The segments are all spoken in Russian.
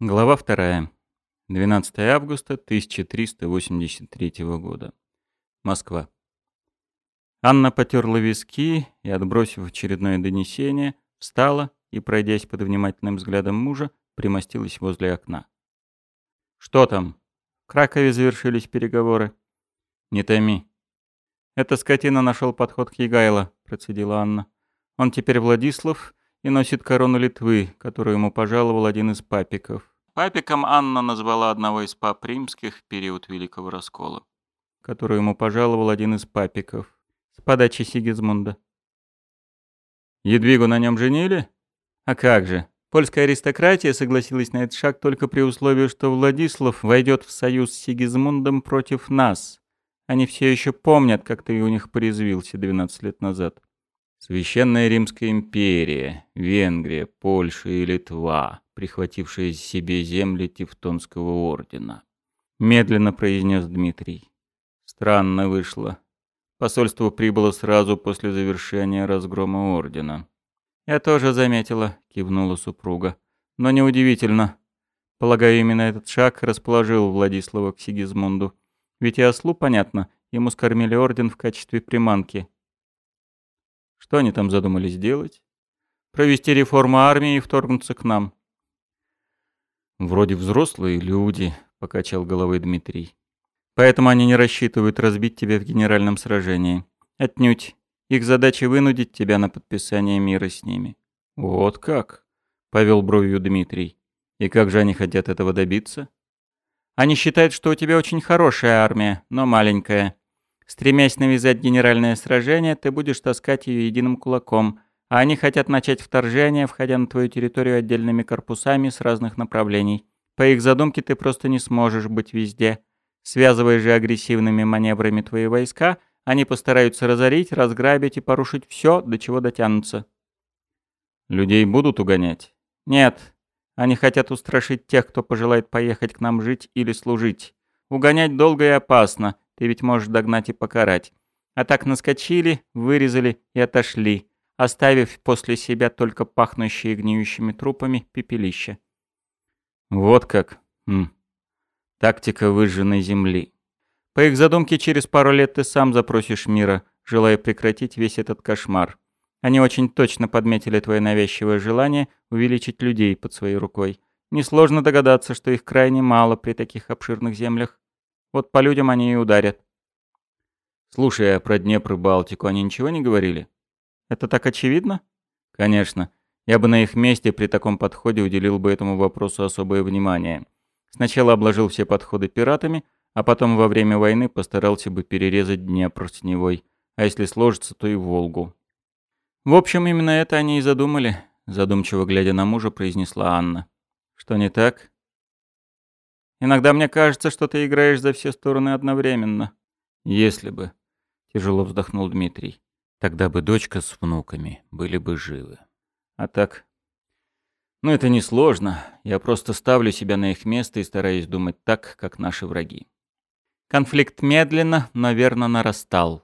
Глава 2. 12 августа 1383 года. Москва. Анна потерла виски и, отбросив очередное донесение, встала и, пройдясь под внимательным взглядом мужа, примостилась возле окна. «Что там? В Кракове завершились переговоры?» «Не томи». «Эта скотина нашел подход к Егайло», — процедила Анна. «Он теперь Владислав, и носит корону Литвы, которую ему пожаловал один из папиков. Папиком Анна назвала одного из пап римских в период Великого Раскола, которую ему пожаловал один из папиков с подачи Сигизмунда. Едвигу на нем женили? А как же? Польская аристократия согласилась на этот шаг только при условии, что Владислав войдет в союз с Сигизмундом против нас. Они все еще помнят, как ты у них порезвился 12 лет назад. Священная Римская империя, Венгрия, Польша и Литва, прихватившие себе земли Тевтонского ордена. Медленно произнес Дмитрий. Странно вышло. Посольство прибыло сразу после завершения разгрома ордена. «Я тоже заметила», — кивнула супруга. «Но неудивительно. Полагаю, именно этот шаг расположил Владислава к Сигизмунду. Ведь и ослу, понятно, ему скормили орден в качестве приманки, что они там задумали сделать? Провести реформу армии и вторгнуться к нам. Вроде взрослые люди, покачал головой Дмитрий. Поэтому они не рассчитывают разбить тебя в генеральном сражении. Отнюдь. Их задача вынудить тебя на подписание мира с ними. Вот как? Повел бровью Дмитрий. И как же они хотят этого добиться? Они считают, что у тебя очень хорошая армия, но маленькая. Стремясь навязать генеральное сражение, ты будешь таскать ее единым кулаком, а они хотят начать вторжение, входя на твою территорию отдельными корпусами с разных направлений. По их задумке ты просто не сможешь быть везде. Связывая же агрессивными маневрами твои войска, они постараются разорить, разграбить и порушить все, до чего дотянутся. Людей будут угонять? Нет. Они хотят устрашить тех, кто пожелает поехать к нам жить или служить. Угонять долго и опасно, ты ведь можешь догнать и покарать. А так наскочили, вырезали и отошли, оставив после себя только пахнущие гниющими трупами пепелище. Вот как. Хм. Тактика выжженной земли. По их задумке, через пару лет ты сам запросишь мира, желая прекратить весь этот кошмар. Они очень точно подметили твое навязчивое желание увеличить людей под своей рукой. Несложно догадаться, что их крайне мало при таких обширных землях. Вот по людям они и ударят. Слушай, а про Днепр и Балтику они ничего не говорили? Это так очевидно? Конечно. Я бы на их месте при таком подходе уделил бы этому вопросу особое внимание. Сначала обложил все подходы пиратами, а потом во время войны постарался бы перерезать Днепр с Невой, а если сложится, то и Волгу. В общем, именно это они и задумали, задумчиво глядя на мужа, произнесла Анна. Что не так? Иногда мне кажется, что ты играешь за все стороны одновременно. Если бы, тяжело вздохнул Дмитрий, тогда бы дочка с внуками были бы живы. А так... Ну, это не сложно. Я просто ставлю себя на их место и стараюсь думать так, как наши враги. Конфликт медленно, но верно нарастал.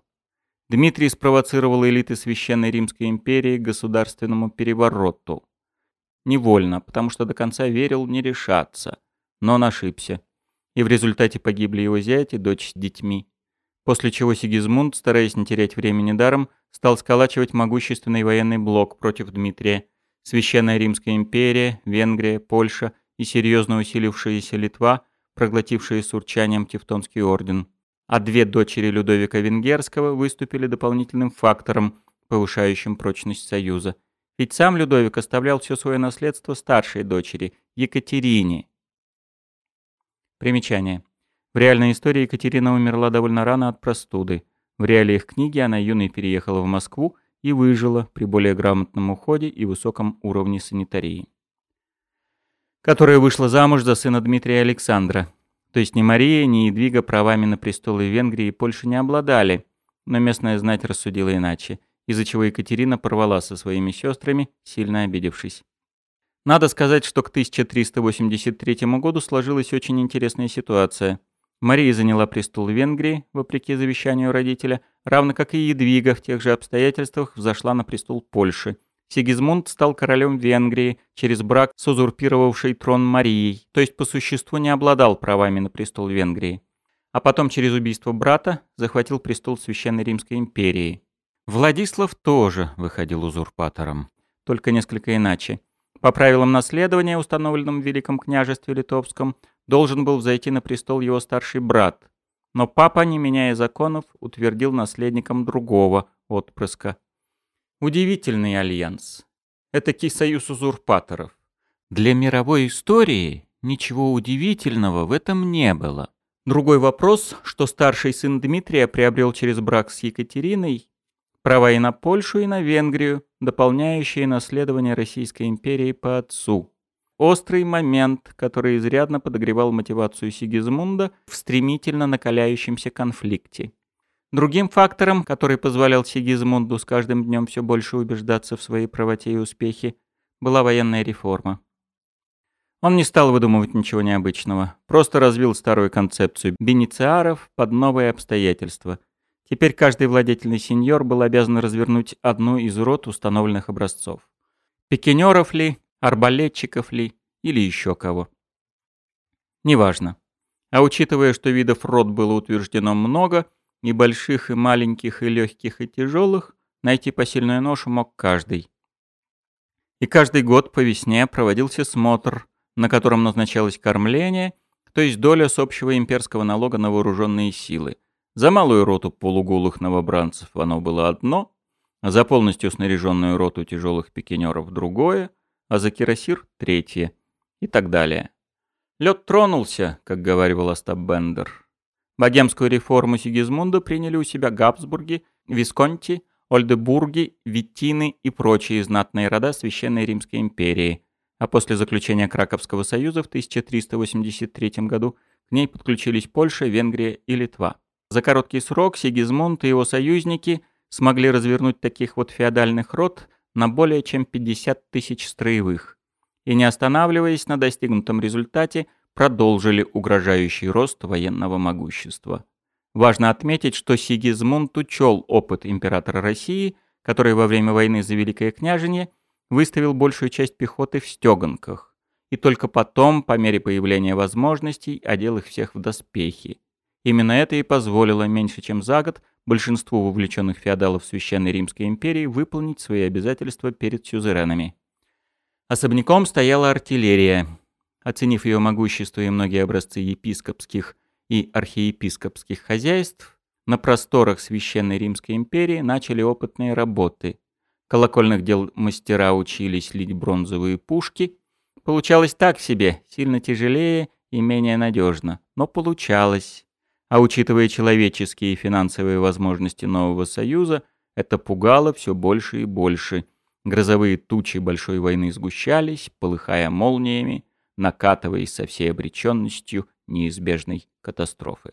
Дмитрий спровоцировал элиты Священной Римской империи к государственному перевороту. Невольно, потому что до конца верил не решаться – но он ошибся. И в результате погибли его зять и дочь с детьми. После чего Сигизмунд, стараясь не терять времени даром, стал сколачивать могущественный военный блок против Дмитрия. Священная Римская империя, Венгрия, Польша и серьезно усилившаяся Литва, проглотившие с урчанием Тевтонский орден. А две дочери Людовика Венгерского выступили дополнительным фактором, повышающим прочность союза. Ведь сам Людовик оставлял все свое наследство старшей дочери, Екатерине, Примечание. В реальной истории Екатерина умерла довольно рано от простуды. В реалиях книги она юной переехала в Москву и выжила при более грамотном уходе и высоком уровне санитарии. Которая вышла замуж за сына Дмитрия Александра. То есть ни Мария, ни Едвига правами на престолы Венгрии и Польши не обладали, но местная знать рассудила иначе, из-за чего Екатерина порвала со своими сестрами, сильно обидевшись. Надо сказать, что к 1383 году сложилась очень интересная ситуация. Мария заняла престол Венгрии, вопреки завещанию родителя, равно как и Едвига в тех же обстоятельствах взошла на престол Польши. Сигизмунд стал королем Венгрии через брак с узурпировавшей трон Марией, то есть по существу не обладал правами на престол Венгрии. А потом через убийство брата захватил престол Священной Римской империи. Владислав тоже выходил узурпатором, только несколько иначе. По правилам наследования, установленным в Великом княжестве Литовском, должен был взойти на престол его старший брат, но папа, не меняя законов, утвердил наследником другого отпрыска. Удивительный альянс. Этакий союз узурпаторов. Для мировой истории ничего удивительного в этом не было. Другой вопрос, что старший сын Дмитрия приобрел через брак с Екатериной права и на Польшу, и на Венгрию, дополняющие наследование Российской империи по отцу. Острый момент, который изрядно подогревал мотивацию Сигизмунда в стремительно накаляющемся конфликте. Другим фактором, который позволял Сигизмунду с каждым днем все больше убеждаться в своей правоте и успехе, была военная реформа. Он не стал выдумывать ничего необычного, просто развил старую концепцию бенециаров под новые обстоятельства. Теперь каждый владетельный сеньор был обязан развернуть одну из рот установленных образцов. Пикинеров ли, арбалетчиков ли или еще кого. Неважно. А учитывая, что видов рот было утверждено много, и больших, и маленьких, и легких, и тяжелых, найти посильную ношу мог каждый. И каждый год по весне проводился смотр, на котором назначалось кормление, то есть доля с общего имперского налога на вооруженные силы. За малую роту полуголых новобранцев оно было одно, а за полностью снаряженную роту тяжелых пикинеров другое, а за кирасир — третье, и так далее. Лед тронулся, как говорил Остап Бендер. Богемскую реформу Сигизмунда приняли у себя Габсбурги, Висконти, Ольдебурги, Виттины и прочие знатные рода Священной Римской империи, а после заключения Краковского союза в 1383 году к ней подключились Польша, Венгрия и Литва. За короткий срок Сигизмунд и его союзники смогли развернуть таких вот феодальных род на более чем 50 тысяч строевых. И не останавливаясь на достигнутом результате, продолжили угрожающий рост военного могущества. Важно отметить, что Сигизмунд учел опыт императора России, который во время войны за Великое княжение выставил большую часть пехоты в стеганках, и только потом, по мере появления возможностей, одел их всех в доспехи. Именно это и позволило меньше чем за год большинству вовлеченных феодалов Священной Римской империи выполнить свои обязательства перед сюзеренами. Особняком стояла артиллерия. Оценив ее могущество и многие образцы епископских и архиепископских хозяйств, на просторах Священной Римской империи начали опытные работы. Колокольных дел мастера учились лить бронзовые пушки. Получалось так себе, сильно тяжелее и менее надежно, но получалось. А учитывая человеческие и финансовые возможности нового союза, это пугало все больше и больше. Грозовые тучи большой войны сгущались, полыхая молниями, накатываясь со всей обреченностью неизбежной катастрофы.